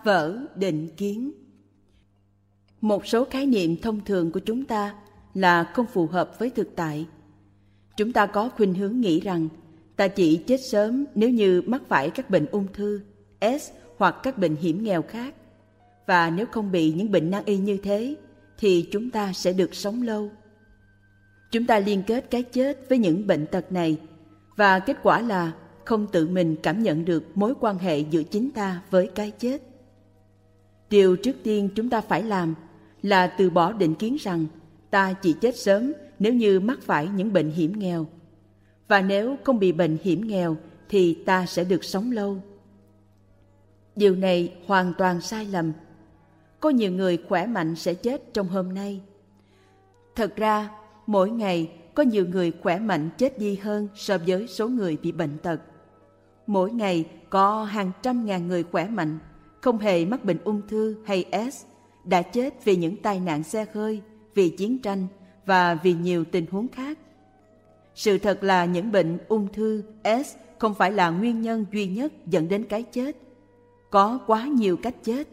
Phá vỡ định kiến Một số khái niệm thông thường của chúng ta là không phù hợp với thực tại. Chúng ta có khuynh hướng nghĩ rằng ta chỉ chết sớm nếu như mắc phải các bệnh ung thư, S hoặc các bệnh hiểm nghèo khác. Và nếu không bị những bệnh nan y như thế, thì chúng ta sẽ được sống lâu. Chúng ta liên kết cái chết với những bệnh tật này, và kết quả là không tự mình cảm nhận được mối quan hệ giữa chính ta với cái chết. Điều trước tiên chúng ta phải làm là từ bỏ định kiến rằng ta chỉ chết sớm nếu như mắc phải những bệnh hiểm nghèo. Và nếu không bị bệnh hiểm nghèo thì ta sẽ được sống lâu. Điều này hoàn toàn sai lầm. Có nhiều người khỏe mạnh sẽ chết trong hôm nay. Thật ra, mỗi ngày có nhiều người khỏe mạnh chết đi hơn so với số người bị bệnh tật. Mỗi ngày có hàng trăm ngàn người khỏe mạnh, không hề mắc bệnh ung thư hay S, đã chết vì những tai nạn xe hơi, vì chiến tranh và vì nhiều tình huống khác. Sự thật là những bệnh ung thư S không phải là nguyên nhân duy nhất dẫn đến cái chết. Có quá nhiều cách chết.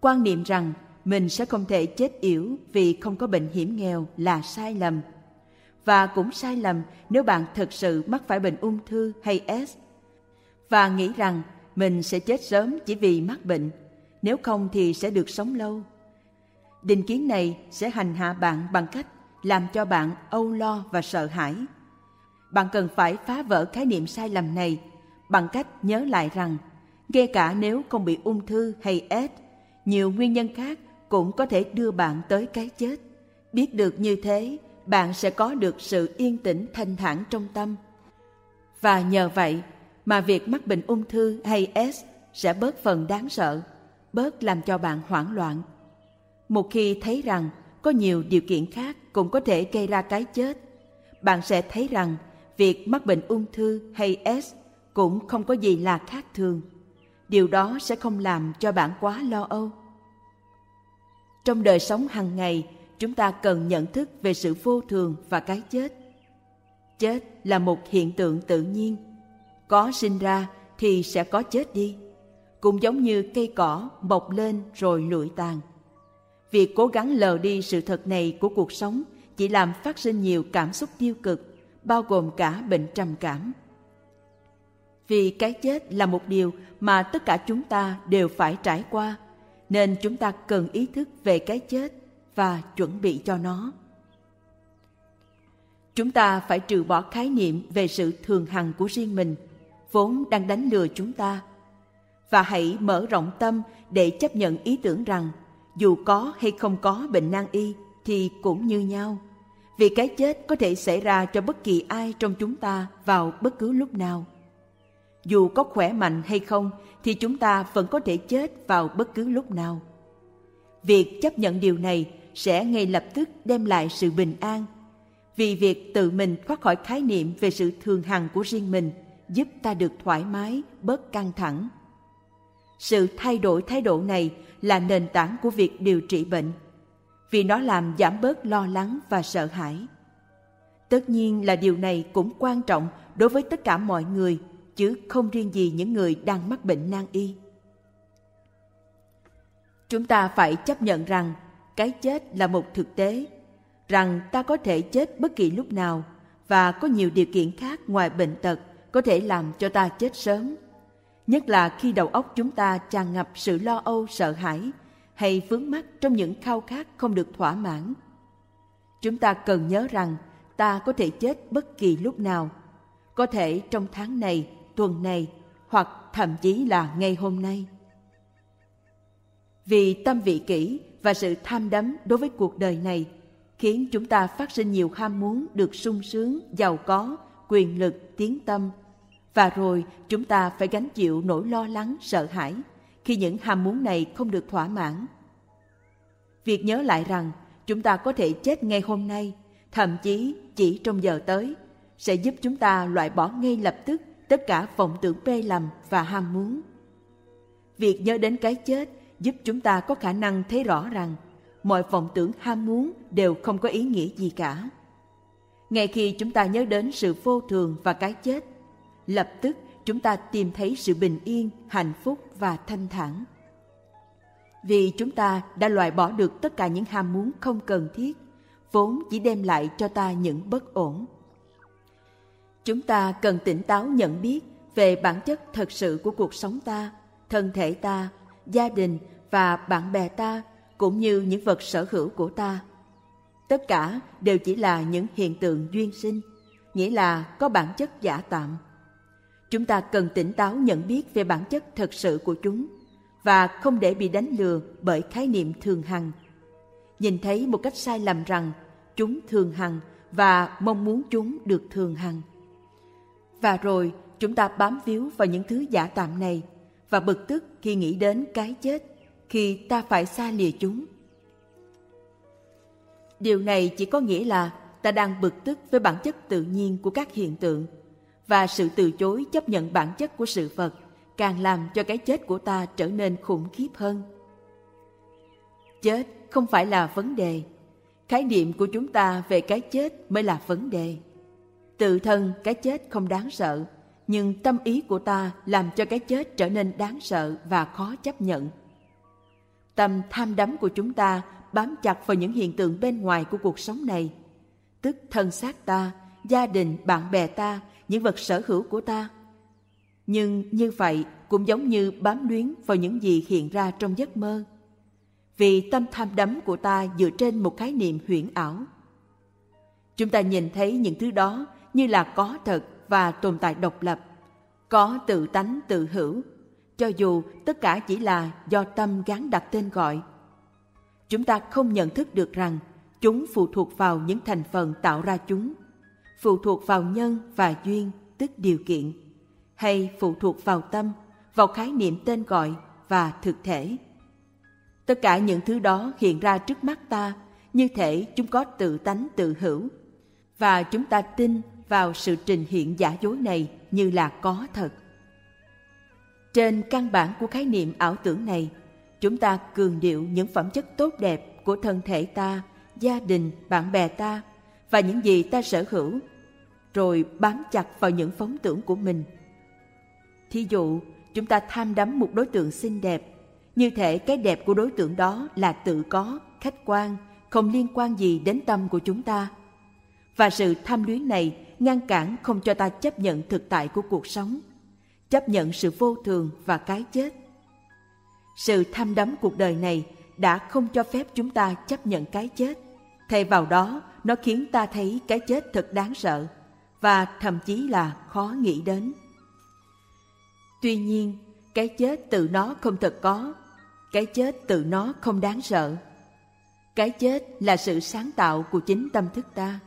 Quan niệm rằng mình sẽ không thể chết yểu vì không có bệnh hiểm nghèo là sai lầm. Và cũng sai lầm nếu bạn thực sự mắc phải bệnh ung thư hay S và nghĩ rằng mình sẽ chết sớm chỉ vì mắc bệnh, nếu không thì sẽ được sống lâu. Định kiến này sẽ hành hạ bạn bằng cách làm cho bạn âu lo và sợ hãi. Bạn cần phải phá vỡ khái niệm sai lầm này bằng cách nhớ lại rằng ngay cả nếu không bị ung thư hay S, nhiều nguyên nhân khác cũng có thể đưa bạn tới cái chết. Biết được như thế, bạn sẽ có được sự yên tĩnh thanh thản trong tâm. Và nhờ vậy mà việc mắc bệnh ung thư hay S sẽ bớt phần đáng sợ, bớt làm cho bạn hoảng loạn. Một khi thấy rằng có nhiều điều kiện khác cũng có thể gây ra cái chết, bạn sẽ thấy rằng việc mắc bệnh ung thư hay S cũng không có gì là khác thường. Điều đó sẽ không làm cho bạn quá lo âu. Trong đời sống hàng ngày, chúng ta cần nhận thức về sự vô thường và cái chết. Chết là một hiện tượng tự nhiên. Có sinh ra thì sẽ có chết đi. Cũng giống như cây cỏ mọc lên rồi lụi tàn. Việc cố gắng lờ đi sự thật này của cuộc sống chỉ làm phát sinh nhiều cảm xúc tiêu cực, bao gồm cả bệnh trầm cảm. Vì cái chết là một điều mà tất cả chúng ta đều phải trải qua, nên chúng ta cần ý thức về cái chết và chuẩn bị cho nó. Chúng ta phải trừ bỏ khái niệm về sự thường hằng của riêng mình, vốn đang đánh lừa chúng ta. Và hãy mở rộng tâm để chấp nhận ý tưởng rằng, dù có hay không có bệnh nan y thì cũng như nhau. Vì cái chết có thể xảy ra cho bất kỳ ai trong chúng ta vào bất cứ lúc nào. Dù có khỏe mạnh hay không thì chúng ta vẫn có thể chết vào bất cứ lúc nào. Việc chấp nhận điều này sẽ ngay lập tức đem lại sự bình an. Vì việc tự mình thoát khỏi khái niệm về sự thường hằng của riêng mình giúp ta được thoải mái, bớt căng thẳng. Sự thay đổi thái độ này là nền tảng của việc điều trị bệnh, vì nó làm giảm bớt lo lắng và sợ hãi. Tất nhiên là điều này cũng quan trọng đối với tất cả mọi người, chứ không riêng gì những người đang mắc bệnh nan y. Chúng ta phải chấp nhận rằng cái chết là một thực tế, rằng ta có thể chết bất kỳ lúc nào và có nhiều điều kiện khác ngoài bệnh tật có thể làm cho ta chết sớm. Nhất là khi đầu óc chúng ta tràn ngập sự lo âu sợ hãi hay vướng mắc trong những khao khát không được thỏa mãn. Chúng ta cần nhớ rằng ta có thể chết bất kỳ lúc nào, có thể trong tháng này, tuần này hoặc thậm chí là ngay hôm nay. Vì tâm vị kỷ và sự tham đắm đối với cuộc đời này khiến chúng ta phát sinh nhiều ham muốn được sung sướng, giàu có, quyền lực, tiếng tâm. Và rồi chúng ta phải gánh chịu nỗi lo lắng, sợ hãi khi những ham muốn này không được thỏa mãn. Việc nhớ lại rằng chúng ta có thể chết ngay hôm nay, thậm chí chỉ trong giờ tới, sẽ giúp chúng ta loại bỏ ngay lập tức tất cả vọng tưởng mê lầm và ham muốn. Việc nhớ đến cái chết giúp chúng ta có khả năng thấy rõ rằng mọi vọng tưởng ham muốn đều không có ý nghĩa gì cả. Ngay khi chúng ta nhớ đến sự vô thường và cái chết, lập tức chúng ta tìm thấy sự bình yên, hạnh phúc và thanh thản. Vì chúng ta đã loại bỏ được tất cả những ham muốn không cần thiết, vốn chỉ đem lại cho ta những bất ổn. Chúng ta cần tỉnh táo nhận biết về bản chất thật sự của cuộc sống ta, thân thể ta, gia đình và bạn bè ta cũng như những vật sở hữu của ta. Tất cả đều chỉ là những hiện tượng duyên sinh, nghĩa là có bản chất giả tạm. Chúng ta cần tỉnh táo nhận biết về bản chất thật sự của chúng và không để bị đánh lừa bởi khái niệm thường hằng. Nhìn thấy một cách sai lầm rằng chúng thường hằng và mong muốn chúng được thường hằng. Và rồi chúng ta bám víu vào những thứ giả tạm này và bực tức khi nghĩ đến cái chết, khi ta phải xa lìa chúng. Điều này chỉ có nghĩa là ta đang bực tức với bản chất tự nhiên của các hiện tượng và sự từ chối chấp nhận bản chất của sự vật càng làm cho cái chết của ta trở nên khủng khiếp hơn. Chết không phải là vấn đề, khái niệm của chúng ta về cái chết mới là vấn đề. Tự thân cái chết không đáng sợ, nhưng tâm ý của ta làm cho cái chết trở nên đáng sợ và khó chấp nhận. Tâm tham đắm của chúng ta bám chặt vào những hiện tượng bên ngoài của cuộc sống này, tức thân xác ta, gia đình, bạn bè ta, những vật sở hữu của ta. Nhưng như vậy cũng giống như bám luyến vào những gì hiện ra trong giấc mơ. Vì tâm tham đắm của ta dựa trên một khái niệm huyễn ảo. Chúng ta nhìn thấy những thứ đó như là có thật và tồn tại độc lập, có tự tánh tự hữu, cho dù tất cả chỉ là do tâm gắn đặt tên gọi. Chúng ta không nhận thức được rằng chúng phụ thuộc vào những thành phần tạo ra chúng, phụ thuộc vào nhân và duyên, tức điều kiện, hay phụ thuộc vào tâm, vào khái niệm tên gọi và thực thể. Tất cả những thứ đó hiện ra trước mắt ta như thể chúng có tự tánh tự hữu và chúng ta tin vào sự trình hiện giả dối này như là có thật. Trên căn bản của khái niệm ảo tưởng này, chúng ta cường điệu những phẩm chất tốt đẹp của thân thể ta, gia đình, bạn bè ta và những gì ta sở hữu, rồi bám chặt vào những phóng tưởng của mình. Thí dụ, chúng ta tham đắm một đối tượng xinh đẹp, như thể cái đẹp của đối tượng đó là tự có, khách quan, không liên quan gì đến tâm của chúng ta. Và sự tham luyến này ngăn cản không cho ta chấp nhận thực tại của cuộc sống, chấp nhận sự vô thường và cái chết. Sự tham đắm cuộc đời này đã không cho phép chúng ta chấp nhận cái chết. Thay vào đó, nó khiến ta thấy cái chết thật đáng sợ và thậm chí là khó nghĩ đến. Tuy nhiên, cái chết tự nó không thật có, cái chết tự nó không đáng sợ. Cái chết là sự sáng tạo của chính tâm thức ta.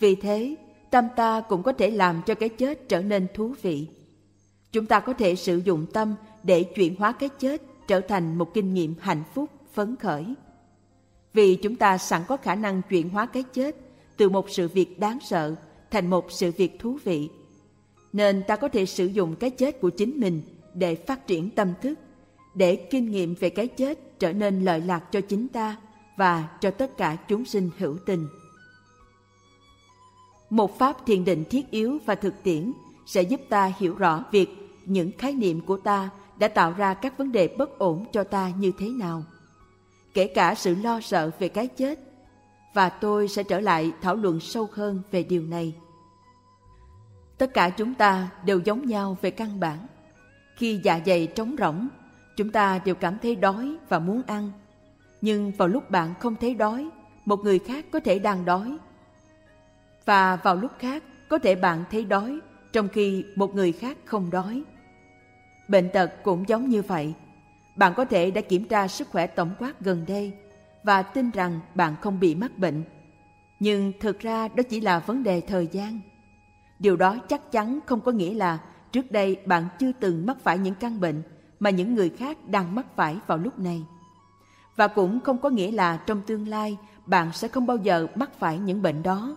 Vì thế, tâm ta cũng có thể làm cho cái chết trở nên thú vị. Chúng ta có thể sử dụng tâm để chuyển hóa cái chết trở thành một kinh nghiệm hạnh phúc, phấn khởi. Vì chúng ta sẵn có khả năng chuyển hóa cái chết từ một sự việc đáng sợ thành một sự việc thú vị. Nên ta có thể sử dụng cái chết của chính mình để phát triển tâm thức, để kinh nghiệm về cái chết trở nên lợi lạc cho chính ta và cho tất cả chúng sinh hữu tình. Một pháp thiền định thiết yếu và thực tiễn sẽ giúp ta hiểu rõ việc những khái niệm của ta đã tạo ra các vấn đề bất ổn cho ta như thế nào. Kể cả sự lo sợ về cái chết. Và tôi sẽ trở lại thảo luận sâu hơn về điều này. Tất cả chúng ta đều giống nhau về căn bản. Khi dạ dày trống rỗng, chúng ta đều cảm thấy đói và muốn ăn. Nhưng vào lúc bạn không thấy đói, một người khác có thể đang đói và vào lúc khác có thể bạn thấy đói trong khi một người khác không đói. Bệnh tật cũng giống như vậy. Bạn có thể đã kiểm tra sức khỏe tổng quát gần đây và tin rằng bạn không bị mắc bệnh. Nhưng thực ra đó chỉ là vấn đề thời gian. Điều đó chắc chắn không có nghĩa là trước đây bạn chưa từng mắc phải những căn bệnh mà những người khác đang mắc phải vào lúc này. Và cũng không có nghĩa là trong tương lai bạn sẽ không bao giờ mắc phải những bệnh đó.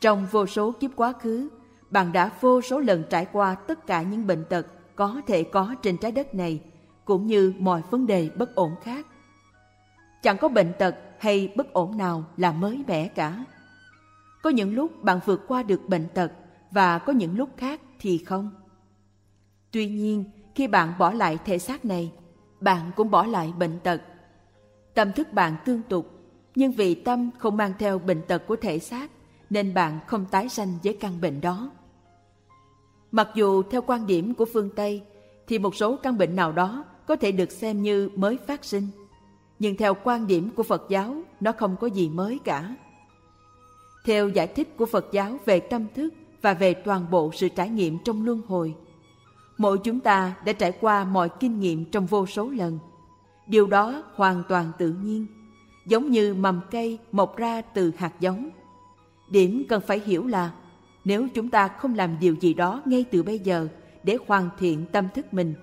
Trong vô số kiếp quá khứ, bạn đã vô số lần trải qua tất cả những bệnh tật có thể có trên trái đất này, cũng như mọi vấn đề bất ổn khác. Chẳng có bệnh tật hay bất ổn nào là mới mẻ cả. Có những lúc bạn vượt qua được bệnh tật và có những lúc khác thì không. Tuy nhiên, khi bạn bỏ lại thể xác này, bạn cũng bỏ lại bệnh tật. Tâm thức bạn tương tục, nhưng vì tâm không mang theo bệnh tật của thể xác, nên bạn không tái sanh với căn bệnh đó. Mặc dù theo quan điểm của phương Tây, thì một số căn bệnh nào đó có thể được xem như mới phát sinh. Nhưng theo quan điểm của Phật giáo, nó không có gì mới cả. Theo giải thích của Phật giáo về tâm thức và về toàn bộ sự trải nghiệm trong luân hồi, mỗi chúng ta đã trải qua mọi kinh nghiệm trong vô số lần. Điều đó hoàn toàn tự nhiên, giống như mầm cây mọc ra từ hạt giống. Điểm cần phải hiểu là nếu chúng ta không làm điều gì đó ngay từ bây giờ để hoàn thiện tâm thức mình,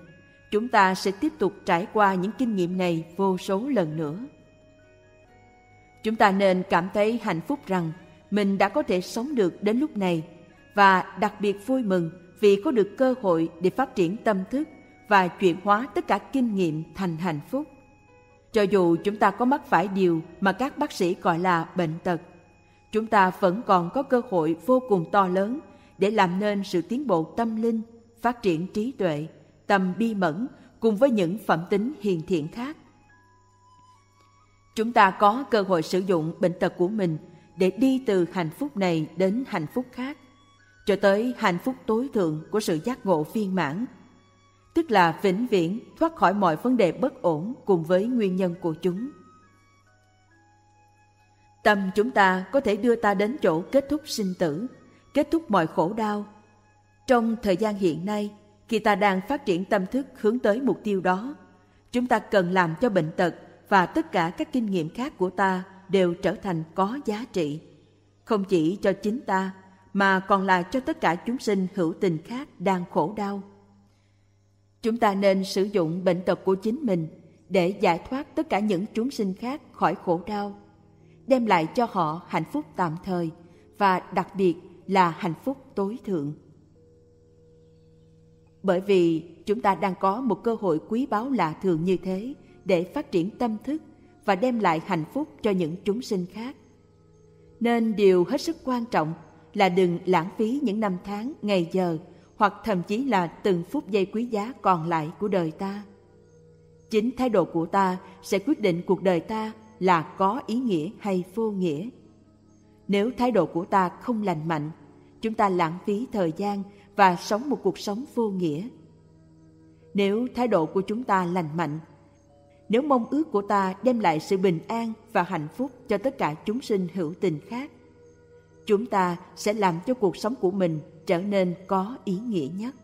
chúng ta sẽ tiếp tục trải qua những kinh nghiệm này vô số lần nữa. Chúng ta nên cảm thấy hạnh phúc rằng mình đã có thể sống được đến lúc này và đặc biệt vui mừng vì có được cơ hội để phát triển tâm thức và chuyển hóa tất cả kinh nghiệm thành hạnh phúc. Cho dù chúng ta có mắc phải điều mà các bác sĩ gọi là bệnh tật, chúng ta vẫn còn có cơ hội vô cùng to lớn để làm nên sự tiến bộ tâm linh, phát triển trí tuệ, tâm bi mẫn cùng với những phẩm tính hiền thiện khác. Chúng ta có cơ hội sử dụng bệnh tật của mình để đi từ hạnh phúc này đến hạnh phúc khác, cho tới hạnh phúc tối thượng của sự giác ngộ viên mãn, tức là vĩnh viễn thoát khỏi mọi vấn đề bất ổn cùng với nguyên nhân của chúng. Tâm chúng ta có thể đưa ta đến chỗ kết thúc sinh tử, kết thúc mọi khổ đau. Trong thời gian hiện nay, khi ta đang phát triển tâm thức hướng tới mục tiêu đó, chúng ta cần làm cho bệnh tật và tất cả các kinh nghiệm khác của ta đều trở thành có giá trị, không chỉ cho chính ta mà còn là cho tất cả chúng sinh hữu tình khác đang khổ đau. Chúng ta nên sử dụng bệnh tật của chính mình để giải thoát tất cả những chúng sinh khác khỏi khổ đau, đem lại cho họ hạnh phúc tạm thời và đặc biệt là hạnh phúc tối thượng. Bởi vì chúng ta đang có một cơ hội quý báu lạ thường như thế để phát triển tâm thức và đem lại hạnh phúc cho những chúng sinh khác. Nên điều hết sức quan trọng là đừng lãng phí những năm tháng, ngày giờ hoặc thậm chí là từng phút giây quý giá còn lại của đời ta. Chính thái độ của ta sẽ quyết định cuộc đời ta là có ý nghĩa hay vô nghĩa. Nếu thái độ của ta không lành mạnh, chúng ta lãng phí thời gian và sống một cuộc sống vô nghĩa. Nếu thái độ của chúng ta lành mạnh, nếu mong ước của ta đem lại sự bình an và hạnh phúc cho tất cả chúng sinh hữu tình khác, chúng ta sẽ làm cho cuộc sống của mình trở nên có ý nghĩa nhất